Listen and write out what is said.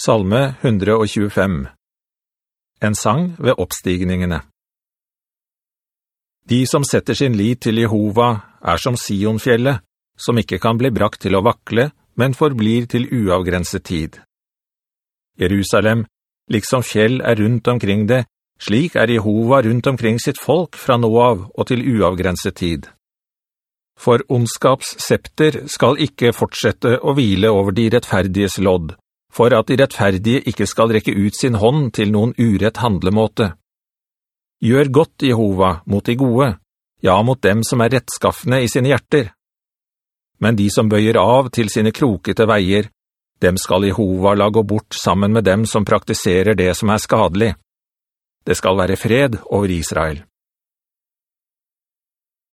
Salme 125 En sang ved oppstigningene De som setter sin lit til Jehova er som Sionfjellet, som ikke kan bli brakt til å vakle, men forblir til uavgrenset tid. Jerusalem, liksom fjell er rundt omkring det, slik er Jehova rundt omkring sitt folk fra nå av og til uavgrenset tid. For ondskapssepter skal ikke fortsette å hvile over de rettferdiges lodd, for at de rettferdige ikke skal rekke ut sin hånd til noen urett handlemåte. Gjør godt, Jehova, mot de gode, ja, mot dem som er rettskaffende i sine hjerter. Men de som bøyer av til sine krokete veier, dem skal Jehova la gå bort sammen med dem som praktiserer det som er skadelig. Det skal være fred over Israel.